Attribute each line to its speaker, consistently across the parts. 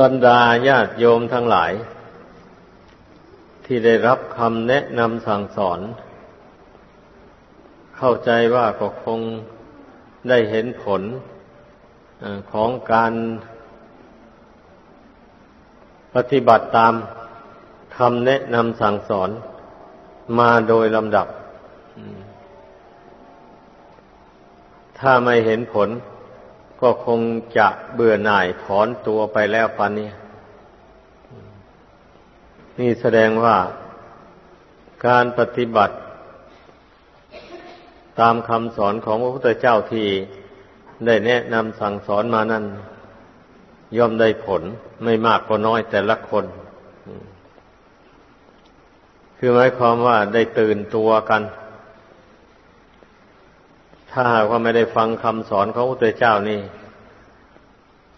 Speaker 1: บรรดาญาติโยมทั้งหลาย ที่ได้รับคำแนะนำสั่งสอน เข้าใจว่าก็คงได้เห็นผลของการปฏิบัติตามคำแนะนำสั่งสอนมาโดยลำดับ ถ้าไม่เห็นผล ก็คงจะเบื่อหน่ายถอนตัวไปแล้วปันนี้ นี่แสดงว่าการปฏิบัติ ตามคำสอนของพระพุทธเจ้าที่ได้แนะนำสั่งสอนมานั้น ย่อมได้ผลไม่มากก็น้อยแต่ละคน คือหมายความว่าได้ตื่นตัวกัน ถ้าหากว่าไม่ได้ฟังคำสอนของพระพุทธเจ้านี่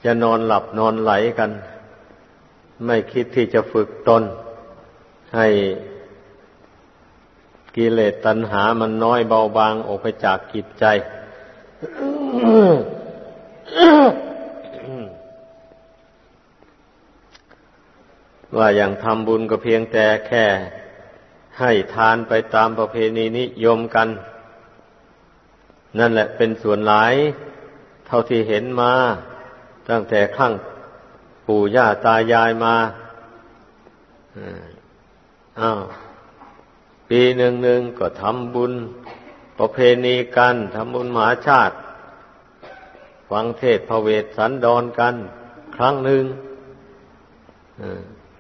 Speaker 1: จะนอนหลับนอนไหลกัน ไม่คิดที่จะฝึกตน ให้กิเลสตัณหามันน้อยเบาบางออกไปจากกิจใจ ว่าอย่างทำบุญก็เพียงแต่แค่ ให้ทานไปตามประเพณีนิยมกัน นั่นแหละเป็นส่วนหลาย เท่าที่เห็นมา ตั้งแต่ขั้งปู่ย่าตายายมาอ้าวปีหนึ่งหนึ่งก็ทำบุญ ประเพณีกันทำบุญมหาชาติ ฟังเทศพระเวทสันดรกัน ครั้งหนึ่ง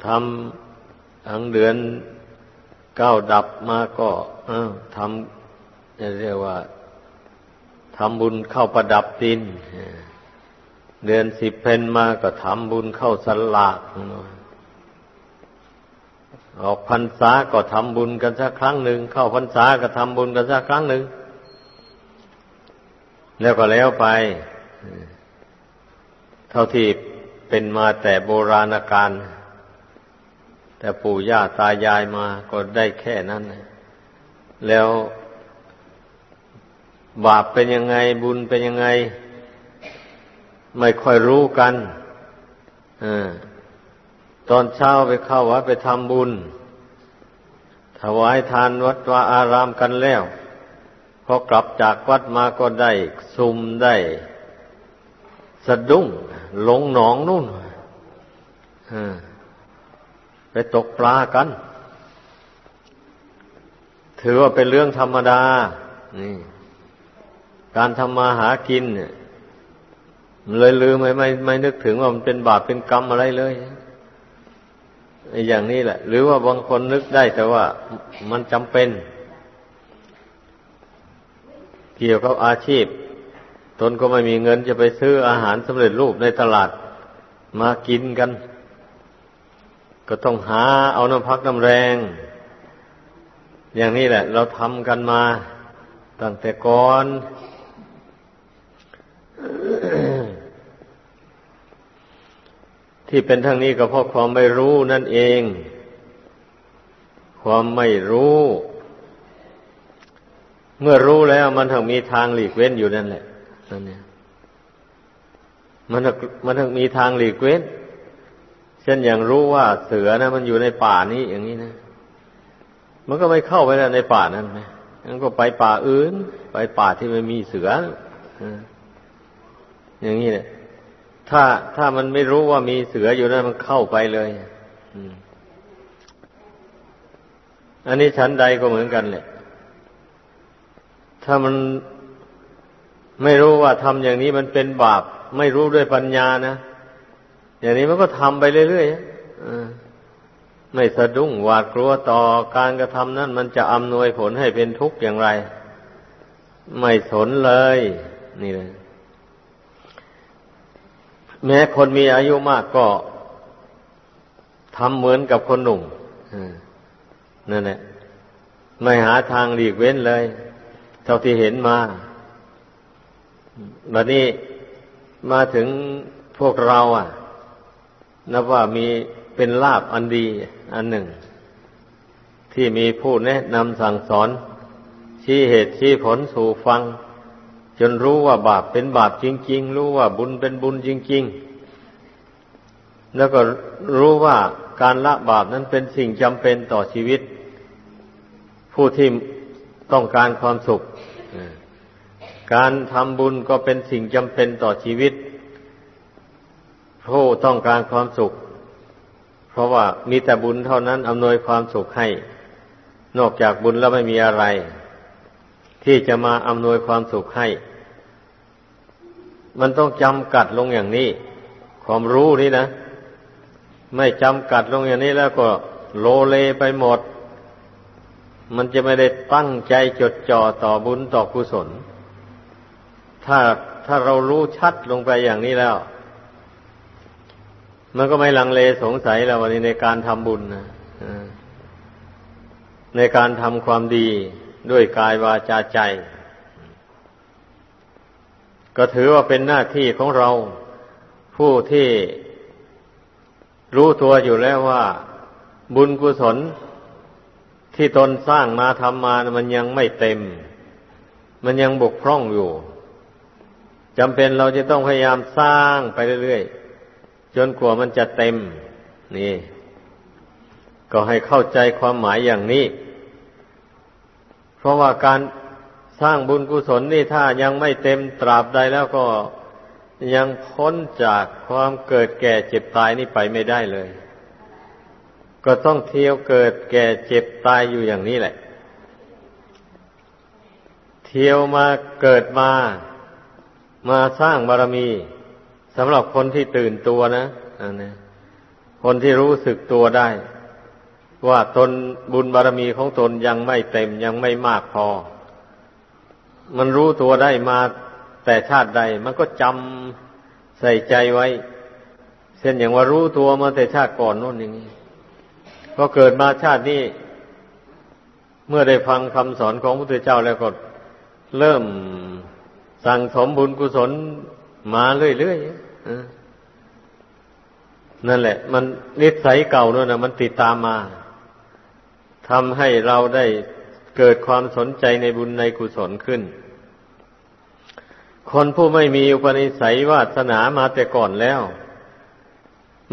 Speaker 1: ทำทั้งเดือนเก้าดับมาก็ทำจะเรียกว่าทำบุญเข้าประดับดิน เดือนสิบเพนมาก็ทำบุญเข้าสลากออกพรรษาก็ทำบุญกันสักครั้งหนึ่ง เข้าพรรษาก็ทำบุญกันสักครั้งหนึ่ง แล้วก็แล้วไป เท่าที่เป็นมาแต่โบราณกาลแต่ปู่ย่าตายายมาก็ได้แค่นั้น แล้วบาปเป็นยังไงบุญเป็นยังไง ไม่ค่อยรู้กันอตอนเช้าไปเข้าวัดไปทำบุญ ถวายทานวัดวาอารามกันแล้ว พอกลับจากวัดมาก็ได้ซุมได้สะดุ้งหลงหนองนู่นไปตกปลากัน ถือว่าเป็นเรื่องธรรมดา นี่ การทำมาหากินเนี่ย เลยลืมไม่ไม่ไม่นึกถึงว่ามันเป็นบาปเป็นกรรมอะไรเลยอย่างนี้แหละ หรือว่าบางคนนึกได้แต่ว่ามันจำเป็น เกี่ยวกับอาชีพ ตนก็ไม่มีเงินจะไปซื้ออาหารสำเร็จรูปในตลาดมากินกัน ก็ต้องหาเอาน้ำพักน้ำแรง อย่างนี้แหละ เราทำกันมาตั้งแต่ก่อน ที่เป็นทั้งนี้ก็เพราะความไม่รู้นั่นเอง ความไม่รู้ เมื่อรู้แล้วมันถึงมีทางหลีกเว้นอยู่นั่นแหละนั่นเนี่ยมันมันถึงมีทางหลีกเว้น เช่นอย่างรู้ว่าเสือนะ มันอยู่ในป่านี้อย่างนี้นะ มันก็ไม่เข้าไปแล้วในป่านั้นไหมมันก็ไปป่าอื่น ไปป่าที่ไม่มีเสืออย่างนี้เนี่ย ถ้าถ้ามันไม่รู้ว่ามีเสืออยู่นั่นมันเข้าไปเลยอันนี้ชั้นใดก็เหมือนกันแหละ ถ้ามันไม่รู้ว่าทำอย่างนี้มันเป็นบาป ไม่รู้ด้วยปัญญานะอย่างนี้มันก็ทำไปเรื่อยๆไม่สะดุ้งหวาดกลัวต่อการกระทำนั้น มันจะอำนวยผลให้เป็นทุกข์อย่างไร ไม่สนเลย นี่เลย แม้คนมีอายุมากก็ทำเหมือนกับคนหนุ่มนั่นแหละไม่หาทางหลีกเว้นเลย เท่าที่เห็นมาบัดนี้มาถึงพวกเรา อะ นับว่ามีเป็นลาบอันดีอันหนึ่ง ที่มีผู้แนะนำสั่งสอน ชี้เหตุชี้ผลสู่ฟัง จนรู้ว่าบาปเป็นบาปจริง ๆ รู้ว่าบุญเป็นบุญจริง ๆ แล้วก็รู้ว่าการละบาปนั้นเป็นสิ่งจำเป็นต่อชีวิต ผู้ที่ต้องการความสุข การทำบุญก็เป็นสิ่งจำเป็นต่อชีวิต ผู้ต้องการความสุข เพราะว่ามีแต่บุญเท่านั้นอำนวยความสุขให้ นอกจากบุญแล้วไม่มีอะไร ที่จะมาอำนวยความสุขให้ มันต้องจำกัดลงอย่างนี้ ความรู้นี่นะ ไม่จำกัดลงอย่างนี้แล้วก็โลเลไปหมด มันจะไม่ได้ตั้งใจจดจ่อต่อบุญต่อกุศล ถ้าถ้าเรารู้ชัดลงไปอย่างนี้แล้ว มันก็ไม่ลังเลสงสัยแล้ววันนี้ในการทำบุญนะในการทำความดี ด้วยกายวาจาใจ ก็ถือว่าเป็นหน้าที่ของเราผู้ที่รู้ตัวอยู่แล้วว่า บุญกุศลที่ตนสร้างมาทำมามันยังไม่เต็ม มันยังบกพร่องอยู่จำเป็นเราจะต้องพยายามสร้างไปเรื่อยๆจนกว่ามันจะเต็ม นี่ ก็ให้เข้าใจความหมายอย่างนี้ เพราะว่าการสร้างบุญกุศลนี่ถ้ายังไม่เต็มตราบใดแล้วก็ยังพ้นจากความเกิดแก่เจ็บตายนี่ไปไม่ได้เลย ก็ต้องเที่ยวเกิดแก่เจ็บตายอยู่อย่างนี้แหละ เที่ยวมาเกิดมา มาสร้างบารมีสำหรับคนที่ตื่นตัวนะอันนี้คนที่รู้สึกตัวได้ ว่าตนบุญบารมีของตนยังไม่เต็มยังไม่มากพอ มันรู้ตัวได้มาแต่ชาติใด มันก็จำใส่ใจไว้ เช่นอย่างว่ารู้ตัวมาแต่ชาติก่อนนู่นอย่างนี้พอเกิดมาชาตินี้ เมื่อได้ฟังคำสอนของพระพุทธเจ้าแล้วก็เริ่มสั่งสมบุญกุศลมาเรื่อยๆนั่นแหละ มันนิสัยเก่านั่นนะมันติดตามมา ทำให้เราได้เกิดความสนใจในบุญในกุศลขึ้น คนผู้ไม่มีอุปนิสัยวาสนามาแต่ก่อนแล้ว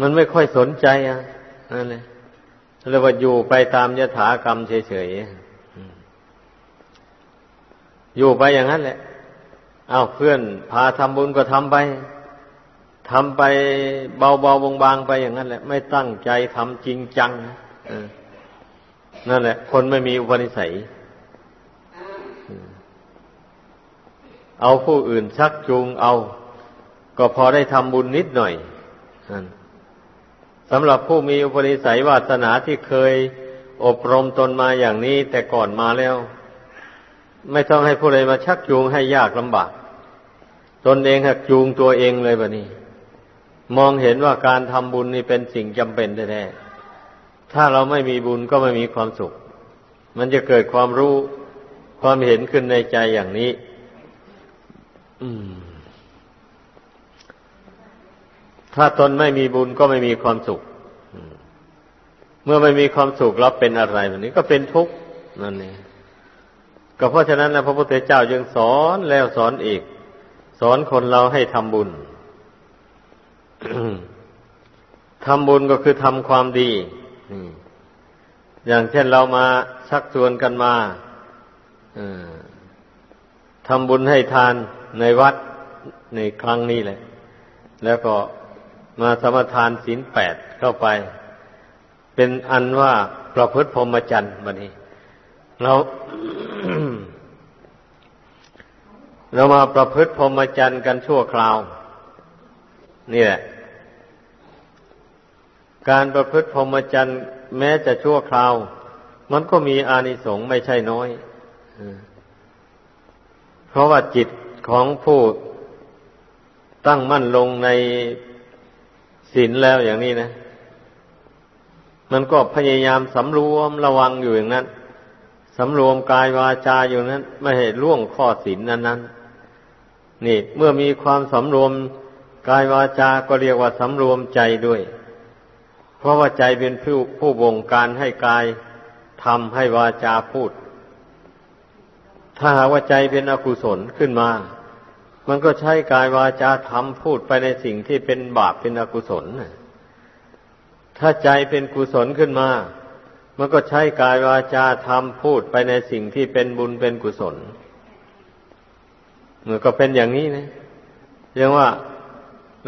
Speaker 1: มันไม่ค่อยสนใจอะนั่นเลยเรียกว่าอยู่ไปตามยถากรรมเฉยๆ อยู่ไปอย่างนั้นแหละ เอาเพื่อนพาทำบุญก็ทำไปทำไปเบาๆบางๆไปอย่างนั้นแหละ ไม่ตั้งใจทำจริงจัง นั่นแหละ คนไม่มีอุปนิสัย เอาผู้อื่นชักจูงเอา ก็พอได้ทำบุญนิดหน่อยสำหรับผู้มีอุปนิสัยวาสนาที่เคยอบรมตนมาอย่างนี้แต่ก่อนมาแล้ว ไม่ต้องให้ผู้ใดมาชักจูงให้ยากลำบาก ตนเองหักจูงตัวเองเลยแบบนี้ มองเห็นว่าการทำบุญนี่เป็นสิ่งจำเป็นแท้ๆ ถ้าเราไม่มีบุญก็ไม่มีความสุข มันจะเกิดความรู้ความเห็นขึ้นในใจอย่างนี้ถ้าตนไม่มีบุญก็ไม่มีความสุข เมื่อไม่มีความสุขแล้วเป็นอะไรแบบนี้ ก็เป็นทุกข์นั่นเองก็เพราะฉะนั้นนะพระพุทธเจ้ายังสอนแล้วสอนอีก สอนคนเราให้ทำบุญทำบุญก็คือทำความดี อย่างเช่นเรามาชักชวนกันมาทำบุญให้ทานในวัดในครั้งนี้แหละ แล้วก็มาสมทานศีลแปดเข้าไป เป็นอันว่าประพฤติพรหมจรรย์บันนี้ เราเรามาประพฤติพรหมจรรย์กันชั่วคราว นี่แหละ การประพฤติพรหมจรรย์แม้จะชั่วคราว มันก็มีอานิสงส์ไม่ใช่น้อย เพราะว่าจิตของผู้ตั้งมั่นลงในศีลแล้วอย่างนี้นะ มันก็พยายามสำรวมระวังอยู่อย่างนั้นสำรวมกายวาจาอยู่นั้น ไม่ให้ล่วงข้อศีลนั้นนั้นนี่ เมื่อมีความสำรวมกายวาจาก็เรียกว่าสำรวมใจด้วย เพราะว่าใจเป็นผู้ผู้บงการให้กายทำให้วาจาพูด ถ้าหากว่าใจเป็นอกุศลขึ้นมา มันก็ใช้กายวาจาทำพูดไปในสิ่งที่เป็นบาปเป็นอกุศลถ้าใจเป็นกุศลขึ้นมา มันก็ใช้กายวาจาทำพูดไปในสิ่งที่เป็นบุญเป็นกุศลมันก็เป็นอย่างนี้นะยังว่า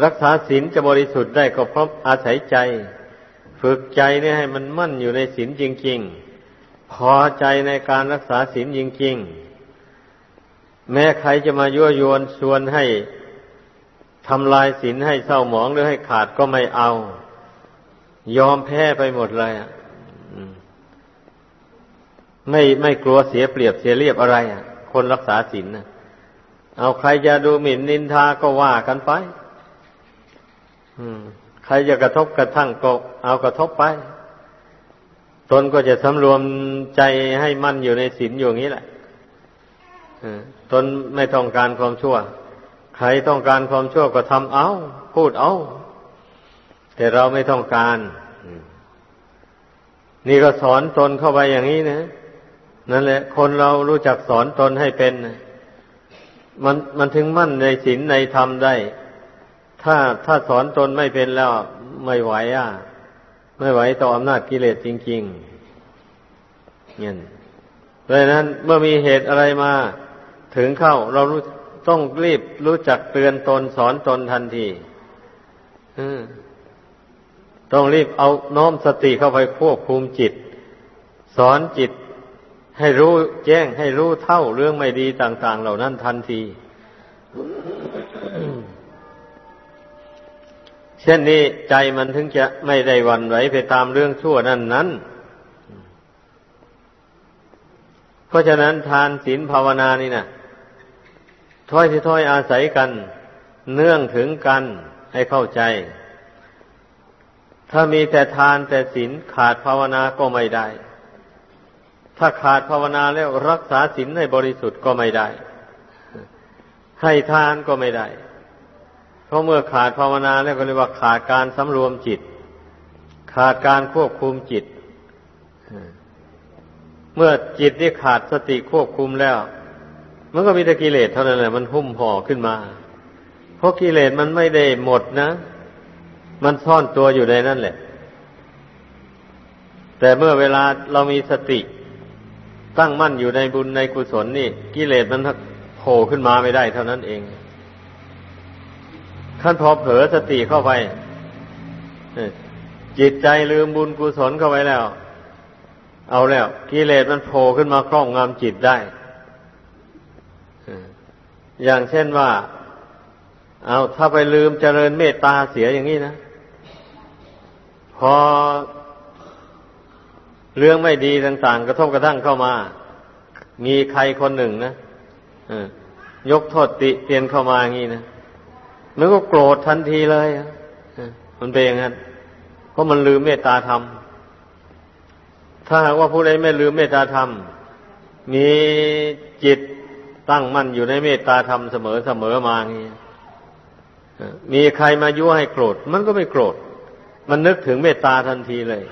Speaker 1: รักษาศีลจะบริสุทธิ์ได้ก็เพราะอาศัยใจ ฝึกใจนี่ให้มันมั่นอยู่ในศีลจริง ๆ พอใจในการรักษาศีลจริง ๆ แม้ใครจะมายั่วยวนชวนให้ทำลายศีลให้เศร้าหมองหรือให้ขาดก็ไม่เอา ยอมแพ้ไปหมดเลยอะไม่ไม่กลัวเสียเปรียบเสียเรียบอะไรอะ คนรักษาศีลนะเอาใครจะดูหมิ่นนินทาก็ว่ากันไป ใครจะกระทบกระทั่งก็เอากระทบไป ตนก็จะสำรวมใจให้มั่นอยู่ในศีลอยู่อย่างนี้แหละตนไม่ต้องการความชั่ว ใครต้องการความชั่วก็ทำเอา พูดเอา แต่เราไม่ต้องการ นี่ก็สอนตนเข้าไปอย่างนี้นะนั่นแหละ คนเรารู้จักสอนตนให้เป็น มันมันถึงมั่นในศีลในธรรมได้ ถ้าถ้าสอนตนไม่เป็นแล้วไม่ไหวอะ ไม่ไหวต่ออำนาจกิเลสจริงๆเนี่ยเพราะนั้นเมื่อมีเหตุอะไรมา ถึงเข้าเรารู้ต้องรีบรู้จักเตือนตนสอนตนทันทีต้องรีบเอาน้อมสติเข้าไปควบคุมจิต สอนจิตให้รู้แจ้งให้รู้เท่าเรื่องไม่ดีต่าง ๆ เหล่านั้นทันที เช่นนี้ใจมันถึงจะไม่ได้วันไหวไปตามเรื่องชั่วนั่นนั้น เพราะฉะนั้นทานศีลภาวนานี่นะถ้อยที่ถ้อยอาศัยกัน เนื่องถึงกันให้เข้าใจ ถ้ามีแต่ทานแต่ศีลขาดภาวนาก็ไม่ได้ ถ้าขาดภาวนาแล้วรักษาศีลให้บริสุทธิ์ก็ไม่ได้ ให้ทานก็ไม่ได้ เพราะเมื่อขาดภาวนาแล้วก็เรียกว่าขาดการสำรวมจิต ขาดการควบคุมจิต เมื่อจิตนี่ขาดสติควบคุมแล้ว มันก็มีแต่กิเลสเท่านั้นแหละมันหุ้มห่อขึ้นมา เพราะกิเลสมันไม่ได้หมดนะ มันซ่อนตัวอยู่ในนั่นแหละ แต่เมื่อเวลาเรามีสติตั้งมั่นอยู่ในบุญในกุศลนี่ กิเลสมันโผล่ขึ้นมาไม่ได้เท่านั้นเอง ท่านพอเผลอสติเข้าไปจิตใจลืมบุญกุศลเข้าไปแล้ว เอาแล้วกิเลสมันโผล่ขึ้นมาครอบงำจิตได้อย่างเช่นว่า เอาถ้าไปลืมเจริญเมตตาเสียอย่างนี้นะ พอเรื่องไม่ดีต่างๆ กระทบกระทั่งเข้ามา มีใครคนหนึ่งนะยกโทษติเตียนเข้ามาอย่างนี้นะ มันก็โกรธทันทีเลยมันเป็นอย่างนั้นเพราะมันลืมเมตตาธรรม ถ้าหากว่าผู้ใดไม่ลืมเมตตาธรรม มีจิตตั้งมั่นอยู่ในเมตตาธรรมเสมอเสมอมาอย่างนี้มีใครมายั่วให้โกรธ มันก็ไม่โกรธ มันนึกถึงเมตตาทันทีเลย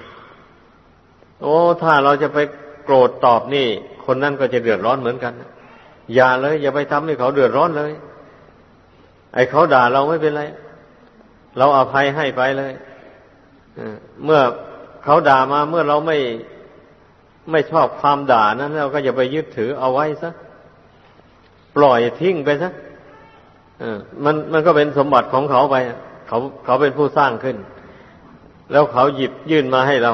Speaker 1: โอ้ ถ้าเราจะไปโกรธตอบนี่ คนนั้นก็จะเดือดร้อนเหมือนกัน อย่าเลย อย่าไปทำให้เขาเดือดร้อนเลย ไอ้เขาด่าเราไม่เป็นไร เราอาภัยให้ไปเลยเมื่อเขาด่ามาเมื่อเราไม่ไม่ชอบความด่านั้นเราก็อย่าไปยึดถือเอาไว้ซะปล่อยทิ้งไปซะมันมันก็เป็นสมบัติของเขาไป เขาเขาเป็นผู้สร้างขึ้น แล้วเขาหยิบยื่นมาให้เรา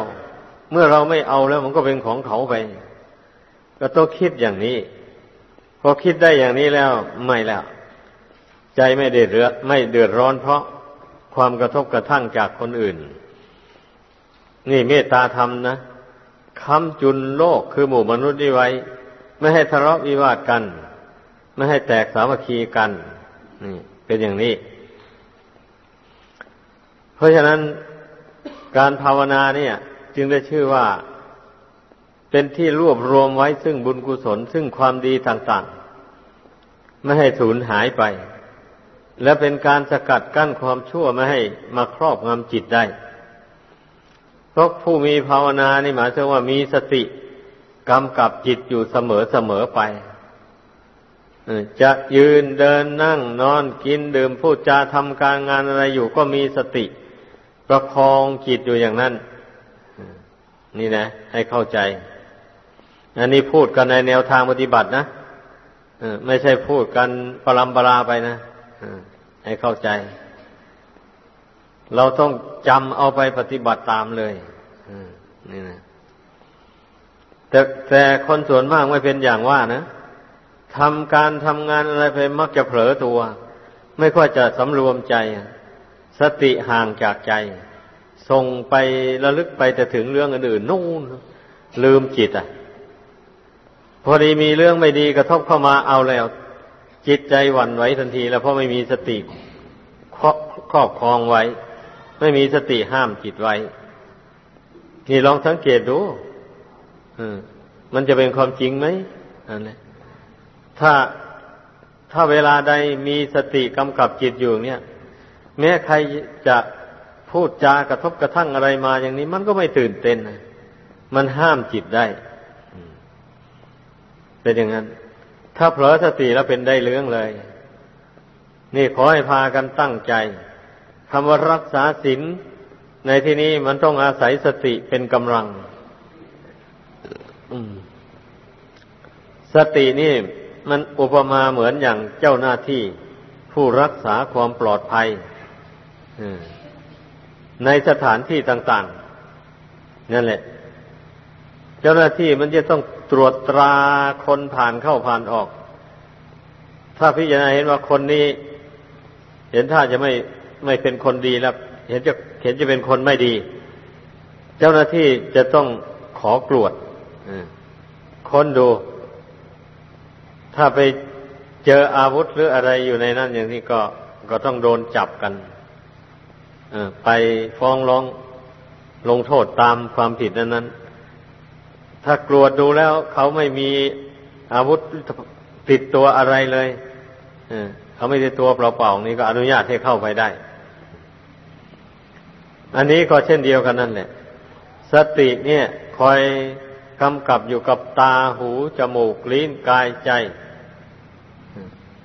Speaker 1: เมื่อเราไม่เอาแล้วมันก็เป็นของเขาไป ก็ต้องคิดอย่างนี้ พอคิดได้อย่างนี้แล้วไม่แล้ว ใจไม่เดือดไม่เดือดร้อนเพราะความกระทบกระทั่งจากคนอื่น นี่เมตตาธรรมนะคำจุนโลกคือหมู่มนุษย์นี่ไว้ ไม่ให้ทะเลาะวิวาทกัน ไม่ให้แตกสามัคคีกันนี่เป็นอย่างนี้ เพราะฉะนั้นการภาวนาเนี่ย จึงได้ชื่อว่าเป็นที่รวบรวมไว้ซึ่งบุญกุศลซึ่งความดีต่างๆ ไม่ให้สูญหายไป และเป็นการสกัดกั้นความชั่วไม่ให้มาครอบงำจิตได้ เพราะผู้มีภาวนานี่หมายถึงว่ามีสติกำกับจิตอยู่เสมอเสมอไปจะยืนเดินนั่งนอนกินดื่มพูดจาทำการงานอะไรอยู่ก็มีสติ ประคองจิตอยู่อย่างนั้น นี่นะ ให้เข้าใจ อันนี้พูดกันในแนวทางปฏิบัตินะไม่ใช่พูดกันปรำปราไปนะ ให้เข้าใจ เราต้องจำเอาไปปฏิบัติตามเลยนี่นะแต่แต่คนส่วนมากไม่เป็นอย่างว่านะทำการทำงานอะไรไปมักจะเผลอตัว ไม่ค่อยจะสำรวมใจ สติห่างจากใจส่งไประลึกไปแต่ถึงเรื่องอื่นนู่นลืมจิตอะ พอดีมีเรื่องไม่ดีกระทบเข้ามาเอาแล้ว จิตใจหวั่นไหวทันที แล้วเพราะไม่มีสติครอบครองไว้ ไม่มีสติห้ามจิตไว้ นี่ลองสังเกตดูมันจะเป็นความจริงไหมอันนี้ถ้าถ้าเวลาใดมีสติกำกับจิตอยู่เนี่ย แม้ใครจะพูดจากระทบกระทั่งอะไรมาอย่างนี้ มันก็ไม่ตื่นเต้นนะมันห้ามจิตได้ เป็นอย่างนั้น ถ้าเผลอสติแล้วเป็นได้เรื่องเลย นี่ขอให้พากันตั้งใจคำว่ารักษาศีลในที่นี้มันต้องอาศัยสติเป็นกำลังสตินี่มันอุปมาเหมือนอย่างเจ้าหน้าที่ ผู้รักษาความปลอดภัยในสถานที่ต่าง ๆ นั่นแหละ เจ้าหน้าที่มันจะต้อง ตรวจตราคนผ่านเข้าผ่านออก ถ้าพิจารณาเห็นว่าคนนี้ เห็นท่าจะไม่ไม่เป็นคนดีแล้ว เห็นจะเห็นจะเป็นคนไม่ดี เจ้าหน้าที่จะต้องขอกลวดคนดู ถ้าไปเจออาวุธหรืออะไรอยู่ในนั้นอย่างนี้ก็ก็ต้องโดนจับกันไปฟ้องร้องลงโทษตามความผิดนั้นนั้น ถ้ากลวดดูแล้ว เขาไม่มีอาวุธติดตัวอะไรเลยเขาไม่ได้ตัวเปล่าๆนี่ก็อนุญาตให้เข้าไปได้ อันนี้ก็เช่นเดียวกันนั่นแหละ สติเนี่ย คอยกำกับอยู่กับตาหูจมูกลิ้นกายใจ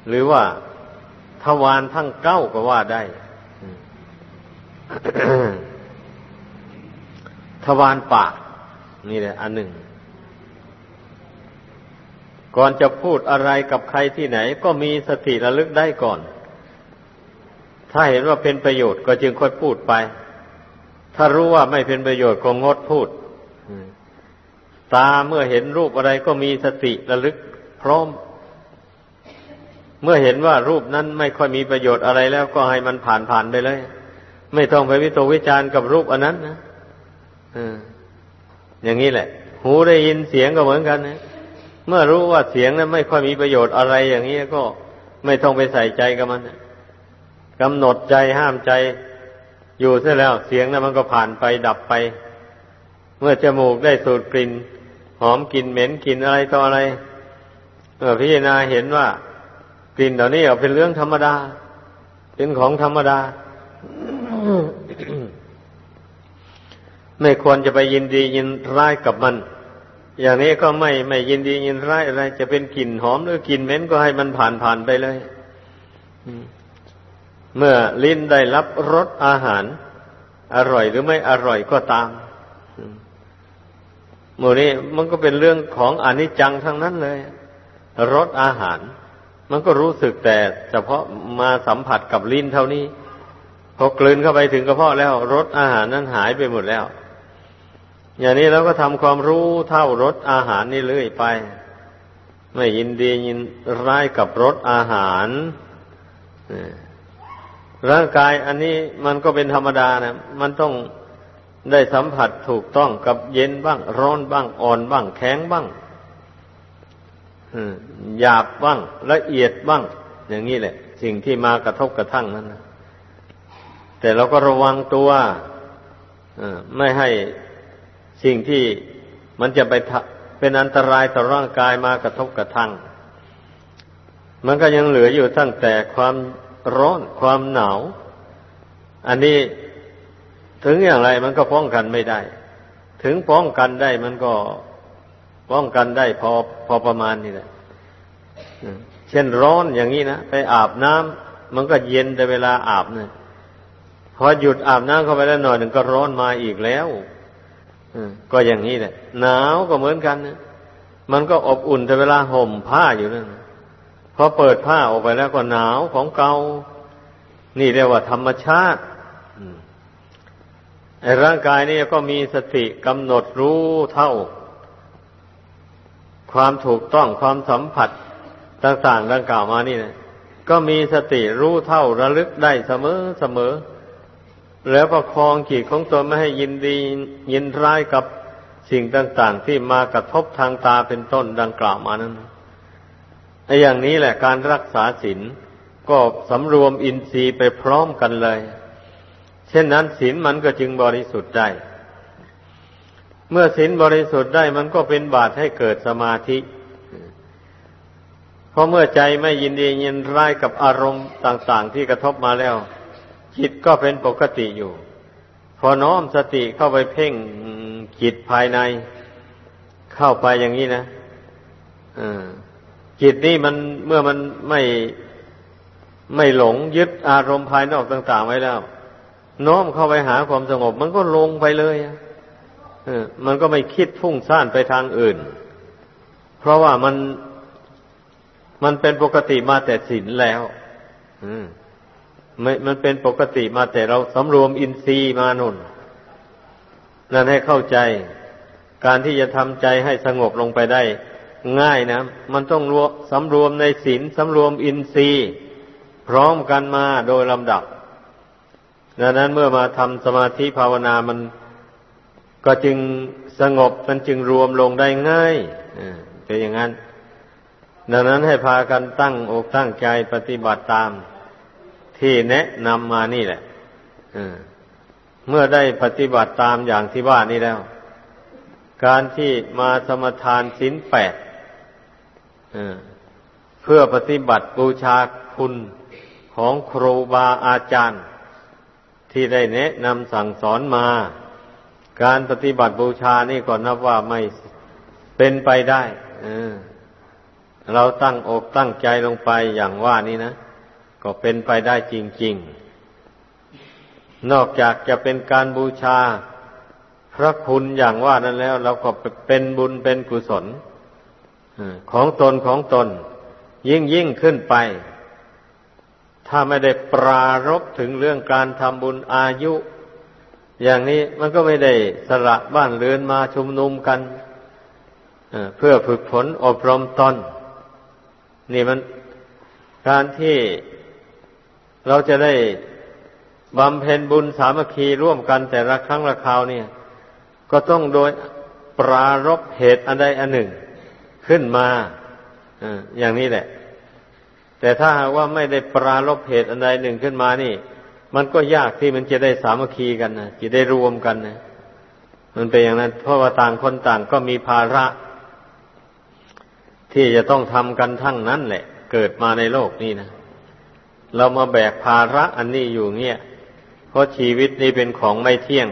Speaker 1: หรือว่าทวารทั้งเก้าก็ว่าได้ทวารปาก นี่แหละอันหนึ่ง ก่อนจะพูดอะไรกับใครที่ไหน ก็มีสติระลึกได้ก่อน ถ้าเห็นว่าเป็นประโยชน์ก็จึงค่อยพูดไป ถ้ารู้ว่าไม่เป็นประโยชน์ก็งดพูดตาเมื่อเห็นรูปอะไรก็มีสติระลึกพร้อม เมื่อเห็นว่ารูปนั้นไม่ค่อยมีประโยชน์อะไรแล้วก็ให้มันผ่านผ่านไปเลย ไม่ต้องไปวิตกวิจารณ์กับรูปอันนั้นนะอ อย่างนี้แหละ หูได้ยินเสียงก็เหมือนกันนะเมื่อรู้ว่าเสียงนั้นไม่ค่อยมีประโยชน์อะไรอย่างนี้ก็ไม่ต้องไปใส่ใจกับมันกำหนดใจห้ามใจ อยู่เสียแล้วเสียงนั้นมันก็ผ่านไปดับไป เมื่อจมูกได้สูดกลิ่น หอมกลิ่นเหม็นกลิ่นอะไรต่ออะไรเมื่อพิจารณาเห็นว่ากลิ่นเหล่านี้เป็นเรื่องธรรมดา เป็นของธรรมดา ไม่ควรจะไปยินดียินร้ายกับมัน อย่างนี้ก็ไม่ไม่ยินดียินร้ายอะไร จะเป็นกลิ่นหอมหรือกลิ่นเหม็นก็ให้มันผ่านผ่านไปเลยเมื่อลิ้นได้รับรสอาหาร อร่อยหรือไม่อร่อยก็ตามหมู่นี้มันก็เป็นเรื่องของอนิจจังทั้งนั้นเลยรสอาหาร มันก็รู้สึกแต่เฉพาะมาสัมผัสกับลิ้นเท่านี้พอกลืนเข้าไปถึงกระเพาะแล้วรสอาหารนั้นหายไปหมดแล้ว อย่างนี้เราก็ทำความรู้เท่ารสอาหารนี่เรื่อยไป ไม่ยินดียินร้ายกับรสอาหารร่างกายอันนี้มันก็เป็นธรรมดานะมันต้องได้สัมผัสถูกต้องกับเย็นบ้าง ร้อนบ้าง อ่อนบ้าง แข็งบ้างหยาบบ้าง ละเอียดบ้าง อย่างนี้แหละ สิ่งที่มากระทบกระทั่งนั้นนะแต่เราก็ระวังตัวไม่ให้ สิ่งที่มันจะไปเป็นอันตรายต่อร่างกายมากระทบกระทั่ง มันก็ยังเหลืออยู่ตั้งแต่ความร้อนความหนาว อันนี้ถึงอย่างไรมันก็ป้องกันไม่ได้ ถึงป้องกันได้มันก็ป้องกันได้พอพอประมาณนี่แหละเช่นร้อนอย่างนี้นะไปอาบน้ำมันก็เย็นแต่เวลาอาบเนะพอหยุดอาบน้ำเข้าไปแล้วหน่อยหนึ่งก็ร้อนมาอีกแล้ว ก็อย่างนี้แหละ หนาวก็เหมือนกันนะมันก็อบอุ่นแต่เวลาห่มผ้าอยู่นั่นพอเปิดผ้าออกไปแล้วก็หนาวของเกานี่เรียกว่าธรรมชาติร่างกายนี่ก็มีสติกำหนดรู้เท่า ความถูกต้องความสัมผัสต่างๆดังกล่าวมานี่นะก็มีสติรู้เท่าระลึกได้เสมอเสมอ แล้วประคองจิตของตนไม่ให้ยินดียินร้ายกับสิ่งต่างๆ ที่มากระทบทางตาเป็นต้นดังกล่าวมานั้นไอ้อย่างนี้แหละการรักษาศีลก็สำรวมอินทรีย์ไปพร้อมกันเลย เช่นนั้นศีลมันก็จึงบริสุทธิ์ได้ เมื่อศีลบริสุทธิ์ได้มันก็เป็นบาตให้เกิดสมาธิ เพราะเมื่อใจไม่ยินดียินร้ายกับอารมณ์ต่าง ๆ ที่กระทบมาแล้ว จิตก็เป็นปกติอยู่ พอน้อมสติเข้าไปเพ่งจิตภายใน เข้าไปอย่างนี้นะจิตนี่มันเมื่อมันไม่ไม่หลงยึดอารมณ์ภายนอกต่าง ๆ ไว้แล้วน้อมเข้าไปหาความสงบ มันก็ลงไปเลยอมันก็ไม่คิดพุ่งซ่านไปทางอื่น เพราะว่ามันมันเป็นปกติมาแต่ศีลแล้วไม่ มันเป็นปกติมาแต่เราสำรวมอินทรีย์มานุนนั่นให้เข้าใจ การที่จะทำใจให้สงบลงไปได้ ง่ายนะ มันต้องรวสำรวมในศีลสำรวมอินทรีย์ พร้อมกันมาโดยลำดับดังนั้นเมื่อมาทำสมาธิภาวนามันก็จึงสงบมันจึงรวมลงได้ง่ายเป็นอย่างนั้น ดังนั้นให้พากันตั้งอกตั้งใจปฏิบัติตาม ที่แนะนำมานี่แหละเมื่อได้ปฏิบัติตามอย่างที่ว่านี้แล้ว การที่มาสมทานสินแปดเพื่อปฏิบัติบูชาคุณของครูบาอาจารย์ ที่ได้แนะนำสั่งสอนมา การปฏิบัติบูชานี่ก็นับว่าไม่เป็นไปได้ เราตั้งอกตั้งใจลงไปอย่างว่านี้นะ ก็เป็นไปได้จริง ๆ นอกจากจะเป็นการบูชา พระคุณอย่างว่านั้นแล้ว เราก็เป็นบุญเป็นกุศลของตนของตน ยิ่งยิ่งขึ้นไป ถ้าไม่ได้ปรารบถึงเรื่องการทำบุญอายุ อย่างนี้มันก็ไม่ได้สละบ้านเรือนมาชุมนุมกันเพื่อฝึกฝนอบรมตนนี่มันการที่ เราจะได้บำเพ็ญบุญสามัคคีร่วมกันแต่ละครั้งละคราวเนี่ย ก็ต้องโดยปรารบเหตุอันใดอันหนึ่งขึ้นมาอย่างนี้แหละ แต่ถ้าหากว่าไม่ได้ปราลบเหตุอันใดหนึ่งขึ้นมานี่ มันก็ยากที่มันจะได้สามัคคีกันนะจะได้รวมกันนะมันเป็นอย่างนั้น เพราะว่าต่างคนต่างก็มีภาระ ที่จะต้องทำกันทั้งนั้นแหละ เกิดมาในโลกนี้นะ เรามาแบกภาระอันนี้อยู่เงี้ยเพราะชีวิตนี้เป็นของไม่เที่ยง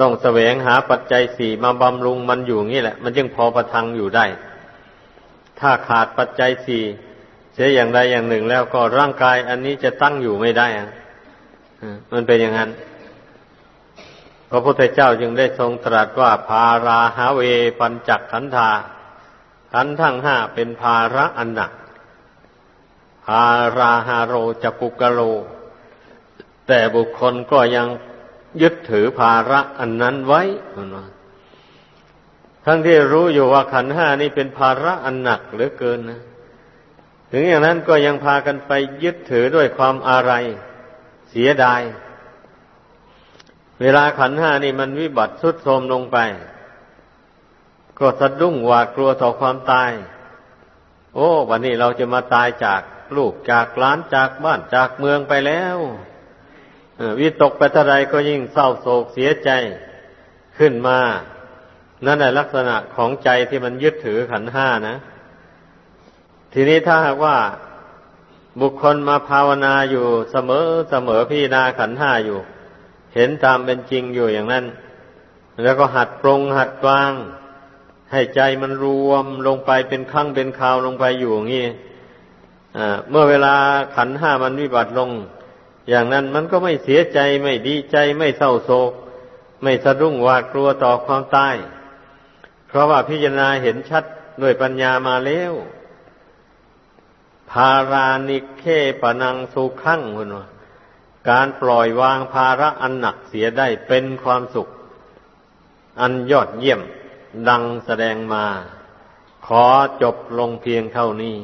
Speaker 1: ต้องแสวงหาปัจจัยสี่มาบำรุงมันอยู่งี้แหละ มันจึงพอประทังอยู่ได้ ถ้าขาดปัจจัยสี่เสียอย่างใดอย่างหนึ่งแล้วก็ร่างกายอันนี้จะตั้งอยู่ไม่ได้อะมันเป็นอย่างนั้นพระพุทธเจ้าจึงได้ทรงตรัสว่าภาราหาเวปัญจักขันธาขันทั้งห้าเป็นภาระอันหนัก ภาราหาโรจะปุกโล แต่บุคคลก็ยังยึดถือภาระอันนั้นไว้ทั้งที่รู้อยู่ว่าขันห้านี่เป็นภาระอันหนักเหลือเกินนะถึงอย่างนั้นก็ยังพากันไปยึดถือด้วยความอะไร เสียดาย เวลาขันห้านี่มันวิบัติสุดโทมลงไป ก็สะดุ้งหวาดกลัวต่อความตาย โอ้ วันนี้เราจะมาตายจาก ลูกจากหลานจากบ้านจากเมืองไปแล้ววิตกไปเท่าไรก็ยิ่งเศร้าโศกเสียใจขึ้นมา นั่นแหละลักษณะของใจที่มันยึดถือขันห้านะ ทีนี้ถ้าหากว่าบุคคลมาภาวนาอยู่เสมอเสมอพี่นาขันห้าอยู่ เห็นตามเป็นจริงอยู่อย่างนั้น แล้วก็หัดปรงหัดวาง ให้ใจมันรวมลงไปเป็นครั้งเป็นคราวลงไปอยู่อย่างนี้ เมื่อเวลาขันห้ามันวิบัติลง อย่างนั้นมันก็ไม่เสียใจไม่ดีใจไม่เศร้าโศก ไม่สะดุ้งหวาดกลัวต่อความตาย เพราะว่าพิจารณาเห็นชัดด้วยปัญญามาแล้วภารานิเคปนังสุขังคุณว่าการปล่อยวางภาระอันหนักเสียได้เป็นความสุข อันยอดเยี่ยมดังแสดงมา ขอจบลงเพียงเท่านี้